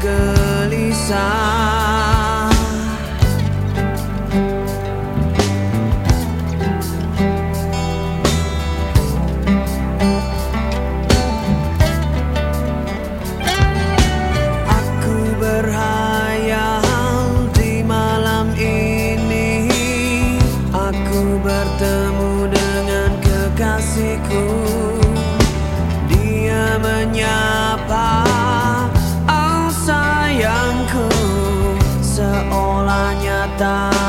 gelisah Aku berhayal di malam ini Aku bertemu dengan kekasihku Dia menyapa tá